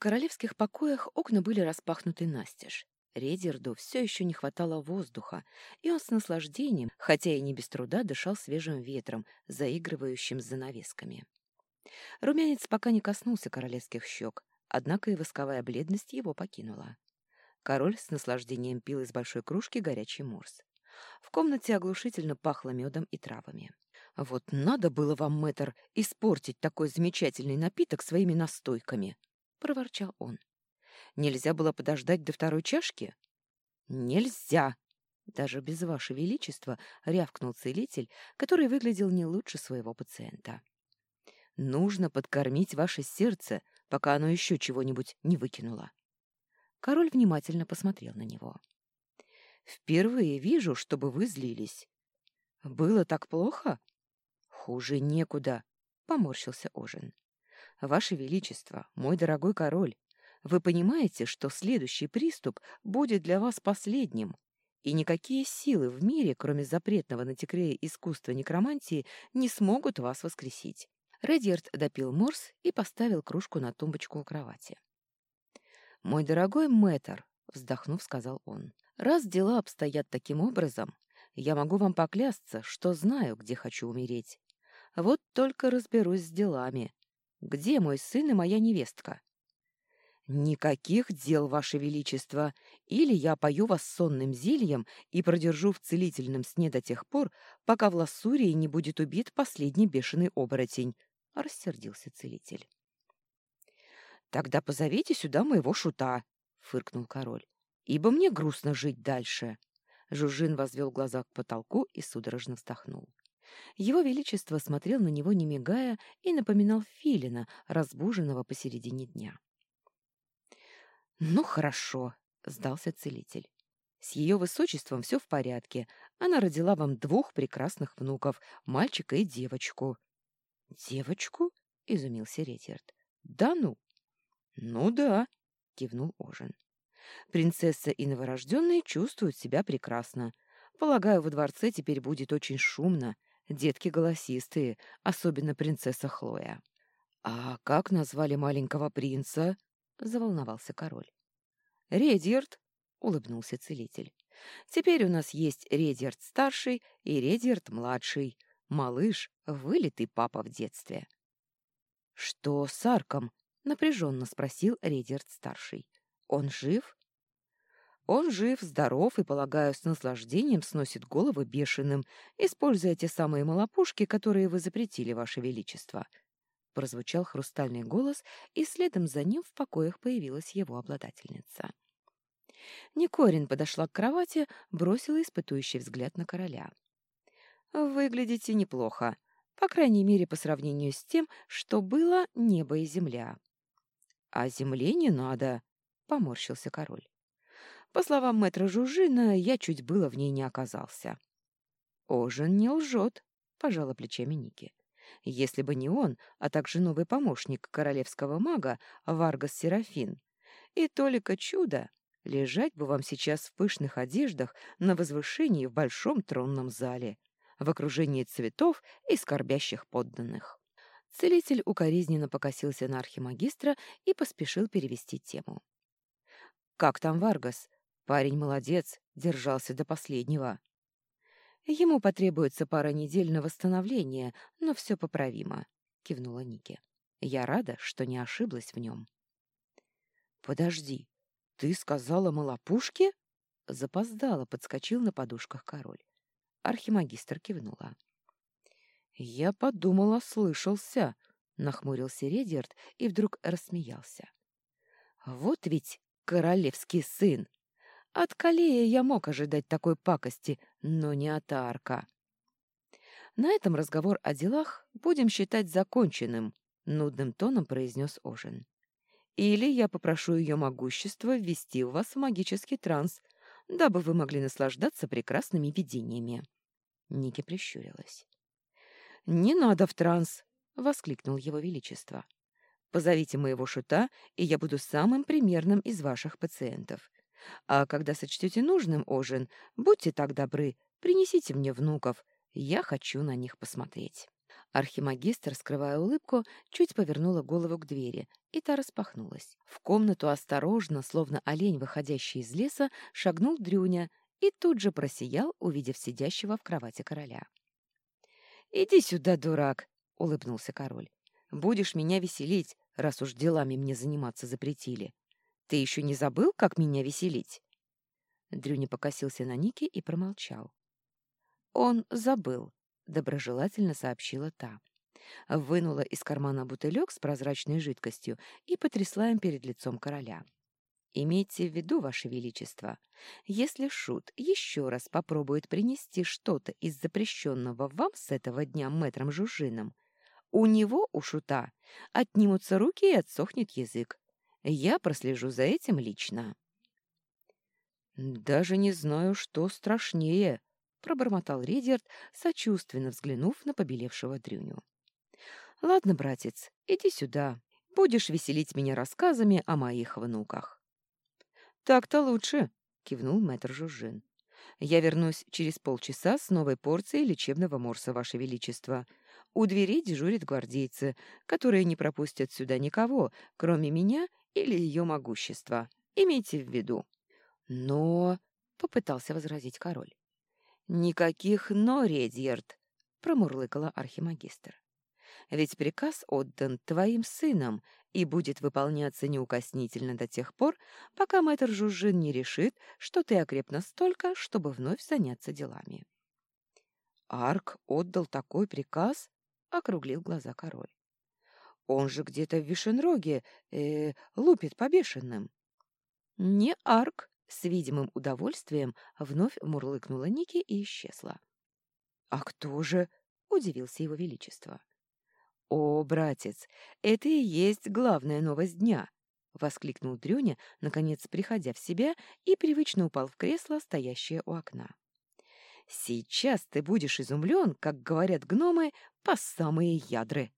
королевских покоях окна были распахнуты настежь. Редерду все еще не хватало воздуха, и он с наслаждением, хотя и не без труда, дышал свежим ветром, заигрывающим с занавесками. Румянец пока не коснулся королевских щек, однако и восковая бледность его покинула. Король с наслаждением пил из большой кружки горячий морс. В комнате оглушительно пахло медом и травами. «Вот надо было вам, мэтр, испортить такой замечательный напиток своими настойками!» — проворчал он. «Нельзя было подождать до второй чашки?» «Нельзя!» Даже без ваше величества рявкнул целитель, который выглядел не лучше своего пациента. «Нужно подкормить ваше сердце, пока оно еще чего-нибудь не выкинуло». Король внимательно посмотрел на него. «Впервые вижу, чтобы вы злились. Было так плохо?» «Хуже некуда», — поморщился Ожин. «Ваше Величество, мой дорогой король, вы понимаете, что следующий приступ будет для вас последним, и никакие силы в мире, кроме запретного на Текрее искусства некромантии, не смогут вас воскресить». Редьярд допил морс и поставил кружку на тумбочку у кровати. «Мой дорогой мэтр», — вздохнув, сказал он, — «раз дела обстоят таким образом, я могу вам поклясться, что знаю, где хочу умереть. Вот только разберусь с делами. Где мой сын и моя невестка?» «Никаких дел, Ваше Величество! Или я пою вас сонным зельем и продержу в целительном сне до тех пор, пока в Лассурии не будет убит последний бешеный оборотень», — рассердился целитель. «Тогда позовите сюда моего шута», — фыркнул король, — «ибо мне грустно жить дальше». Жужжин возвел глаза к потолку и судорожно вздохнул. Его Величество смотрел на него, не мигая, и напоминал филина, разбуженного посередине дня. «Ну, хорошо», — сдался целитель. «С ее высочеством все в порядке. Она родила вам двух прекрасных внуков, мальчика и девочку». «Девочку?» — изумился Ретьярд. «Да ну!» «Ну да», — кивнул Ожин. «Принцесса и новорожденные чувствуют себя прекрасно. Полагаю, во дворце теперь будет очень шумно. Детки голосистые, особенно принцесса Хлоя». «А как назвали маленького принца?» — заволновался король. «Редьярд», — улыбнулся целитель. «Теперь у нас есть Редьярд-старший и Редьярд-младший. Малыш — вылитый папа в детстве». «Что с Арком?» — напряженно спросил Редерт-старший. «Он жив?» «Он жив, здоров и, полагаю, с наслаждением сносит головы бешеным, используя те самые малопушки, которые вы запретили, Ваше Величество». Прозвучал хрустальный голос, и следом за ним в покоях появилась его обладательница. Никорин подошла к кровати, бросила испытующий взгляд на короля. «Выглядите неплохо, по крайней мере, по сравнению с тем, что было небо и земля». «А земле не надо», — поморщился король. «По словам мэтра Жужина, я чуть было в ней не оказался». «Ожин не лжет», — пожала плечами Ники. «Если бы не он, а также новый помощник королевского мага Варгас Серафин, и только чудо, лежать бы вам сейчас в пышных одеждах на возвышении в большом тронном зале, в окружении цветов и скорбящих подданных». Целитель укоризненно покосился на архимагистра и поспешил перевести тему. «Как там Варгас? Парень молодец, держался до последнего. Ему потребуется пара недель на восстановление, но все поправимо», — кивнула Ники. «Я рада, что не ошиблась в нем». «Подожди, ты сказала малопушке?» Запоздало подскочил на подушках король. Архимагистр кивнула. «Я подумала, слышался», — нахмурился Редерт и вдруг рассмеялся. «Вот ведь королевский сын! От Калея я мог ожидать такой пакости, но не от Арка». «На этом разговор о делах будем считать законченным», — нудным тоном произнес Ожин. «Или я попрошу ее могущество ввести вас в магический транс, дабы вы могли наслаждаться прекрасными видениями». Ники прищурилась. «Не надо в транс!» — воскликнул его величество. «Позовите моего шута, и я буду самым примерным из ваших пациентов. А когда сочтете нужным, Ожин, будьте так добры, принесите мне внуков. Я хочу на них посмотреть». Архимагистр, скрывая улыбку, чуть повернула голову к двери, и та распахнулась. В комнату осторожно, словно олень, выходящий из леса, шагнул Дрюня и тут же просиял, увидев сидящего в кровати короля. «Иди сюда, дурак!» — улыбнулся король. «Будешь меня веселить, раз уж делами мне заниматься запретили. Ты еще не забыл, как меня веселить?» Дрюня покосился на Ники и промолчал. «Он забыл», — доброжелательно сообщила та. Вынула из кармана бутылек с прозрачной жидкостью и потрясла им перед лицом короля. «Имейте в виду, Ваше Величество, если Шут еще раз попробует принести что-то из запрещенного вам с этого дня мэтром Жужином, у него, у Шута, отнимутся руки и отсохнет язык. Я прослежу за этим лично». «Даже не знаю, что страшнее», — пробормотал Редиард, сочувственно взглянув на побелевшего Дрюню. «Ладно, братец, иди сюда. Будешь веселить меня рассказами о моих внуках». «Так-то лучше», — кивнул мэтр Жужжин. «Я вернусь через полчаса с новой порцией лечебного морса, Ваше Величество. У двери дежурят гвардейцы, которые не пропустят сюда никого, кроме меня или ее могущества. Имейте в виду». «Но...» — попытался возразить король. «Никаких «но», Редьярд», — промурлыкала архимагистр. «Ведь приказ отдан твоим сынам и будет выполняться неукоснительно до тех пор, пока мэтр Жужжин не решит, что ты окреп настолько, чтобы вновь заняться делами». «Арк отдал такой приказ?» — округлил глаза король. «Он же где-то в Вишенроге э, лупит побешенным». «Не Арк», с видимым удовольствием вновь мурлыкнула Ники и исчезла. «А кто же?» — удивился его величество. «О, братец, это и есть главная новость дня!» — воскликнул Дрюня, наконец приходя в себя и привычно упал в кресло, стоящее у окна. «Сейчас ты будешь изумлен, как говорят гномы, по самые ядры!»